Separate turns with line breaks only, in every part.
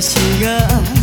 私が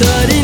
But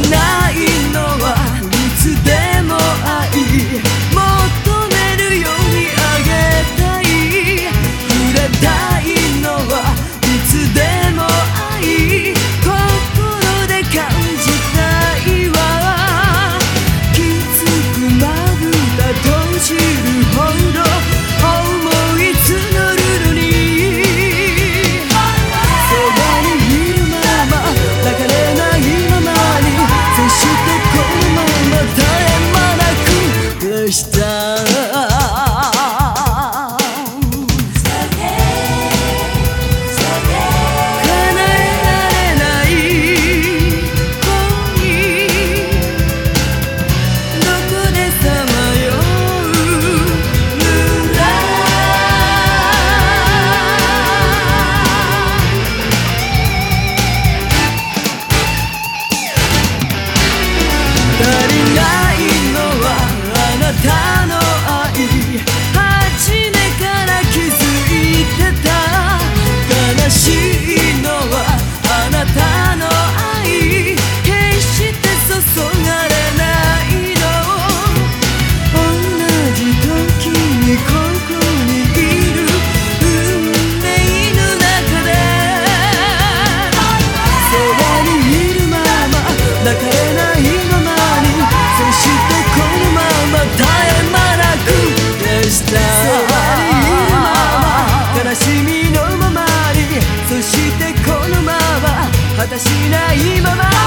しないまま